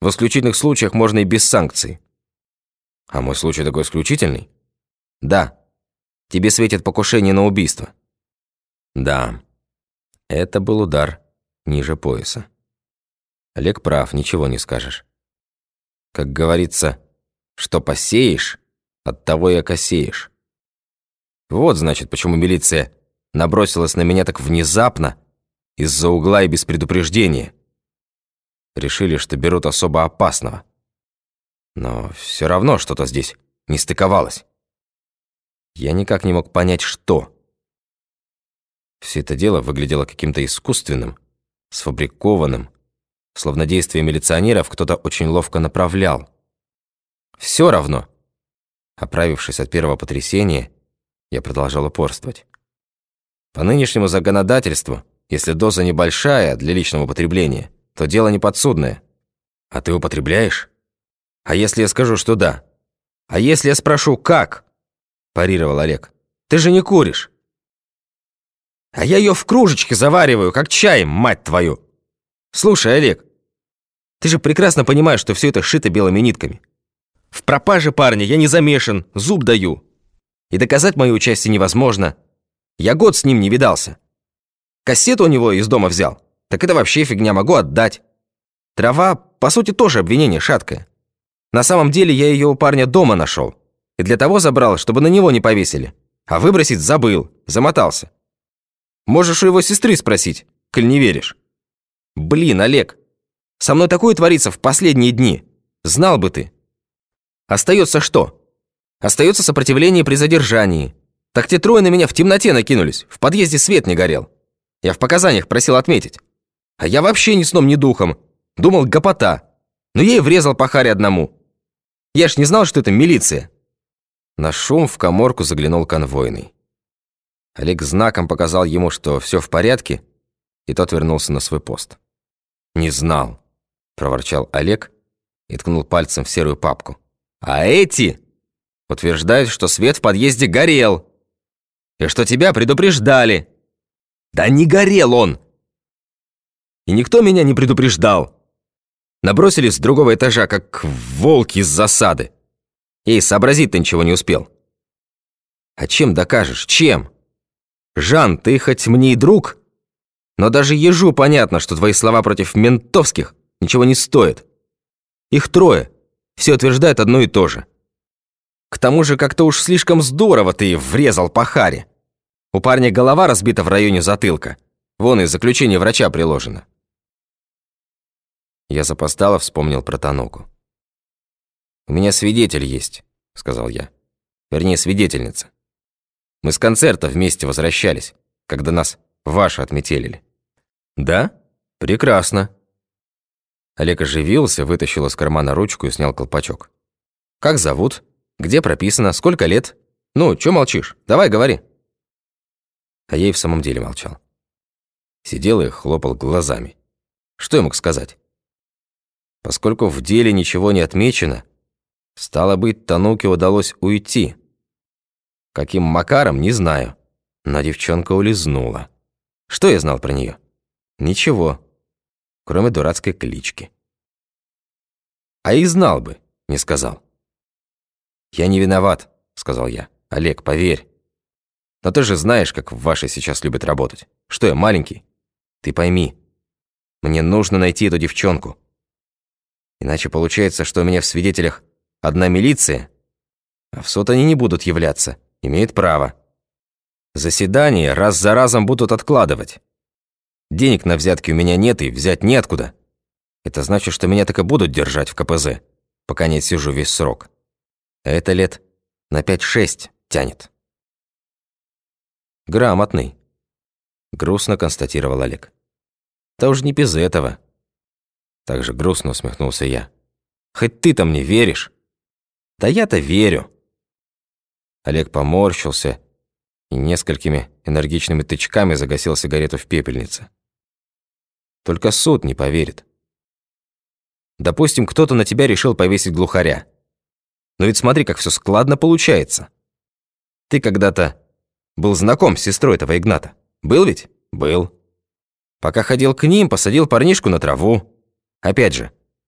В исключительных случаях можно и без санкций. А мой случай такой исключительный? Да. Тебе светит покушение на убийство. Да. Это был удар ниже пояса. Олег прав, ничего не скажешь. Как говорится, что посеешь, от того и окосеешь. Вот, значит, почему милиция набросилась на меня так внезапно, из-за угла и без предупреждения. Решили, что берут особо опасного. Но все равно что-то здесь не стыковалось. Я никак не мог понять, что. Все это дело выглядело каким-то искусственным, сфабрикованным, словно действия милиционеров кто-то очень ловко направлял. Все равно. Оправившись от первого потрясения, я продолжал упорствовать. По нынешнему законодательству, если доза небольшая для личного употребления, то дело не подсудное. А ты употребляешь? А если я скажу, что да? А если я спрошу, как? Парировал Олег. Ты же не куришь. А я ее в кружечке завариваю, как чай, мать твою. Слушай, Олег, ты же прекрасно понимаешь, что все это шито белыми нитками. В пропаже парня я не замешан, зуб даю. И доказать мое участие невозможно. Я год с ним не видался. Кассету у него из дома взял. Так это вообще фигня, могу отдать. Трава, по сути, тоже обвинение шаткое. На самом деле я ее у парня дома нашел. И для того забрал, чтобы на него не повесили. А выбросить забыл, замотался. Можешь у его сестры спросить, коль не веришь. Блин, Олег, со мной такое творится в последние дни. Знал бы ты. Остается что? Остается сопротивление при задержании. Так те трое на меня в темноте накинулись. В подъезде свет не горел. Я в показаниях просил отметить. А я вообще ни сном, ни духом. Думал, гопота. Но и врезал по харе одному. Я ж не знал, что это милиция. На шум в коморку заглянул конвойный. Олег знаком показал ему, что все в порядке, и тот вернулся на свой пост. «Не знал», — проворчал Олег и ткнул пальцем в серую папку. «А эти утверждают, что свет в подъезде горел, и что тебя предупреждали». «Да не горел он!» «И никто меня не предупреждал. Набросились с другого этажа, как волки из засады. Ей сообразить-то ничего не успел». «А чем докажешь? Чем?» «Жан, ты хоть мне и друг, но даже ежу понятно, что твои слова против ментовских ничего не стоят. Их трое, все утверждают одно и то же. К тому же как-то уж слишком здорово ты врезал по харе. У парня голова разбита в районе затылка. Вон и заключение врача приложено». Я запостало вспомнил про Таноку. «У меня свидетель есть», — сказал я. «Вернее, свидетельница. Мы с концерта вместе возвращались, когда нас ваши отметелили». «Да? Прекрасно». Олег оживился, вытащил из кармана ручку и снял колпачок. «Как зовут? Где прописано? Сколько лет? Ну, чё молчишь? Давай, говори». А я и в самом деле молчал. Сидел и хлопал глазами. Что я мог сказать? Поскольку в деле ничего не отмечено, стало быть, Тануке удалось уйти. Каким макаром, не знаю. Но девчонка улизнула. Что я знал про нее? Ничего, кроме дурацкой клички. А и знал бы, не сказал. «Я не виноват», — сказал я. «Олег, поверь. Но ты же знаешь, как в вашей сейчас любят работать. Что я, маленький? Ты пойми, мне нужно найти эту девчонку. Иначе получается, что у меня в свидетелях одна милиция, а в суд они не будут являться, имеют право. Заседания раз за разом будут откладывать. Денег на взятки у меня нет и взять неоткуда. Это значит, что меня так и будут держать в КПЗ, пока не сижу весь срок. А это лет на 5-6 тянет. Грамотный. Грустно констатировал Олег. Да уж не без этого. Также грустно усмехнулся я. Хоть ты-то мне веришь? Да я-то верю. Олег поморщился и несколькими энергичными тычками загасил сигарету в пепельнице. Только суд не поверит. Допустим, кто-то на тебя решил повесить глухаря. Но ведь смотри, как все складно получается. Ты когда-то был знаком с сестрой этого Игната. Был ведь? Был. Пока ходил к ним, посадил парнишку на траву. Опять же,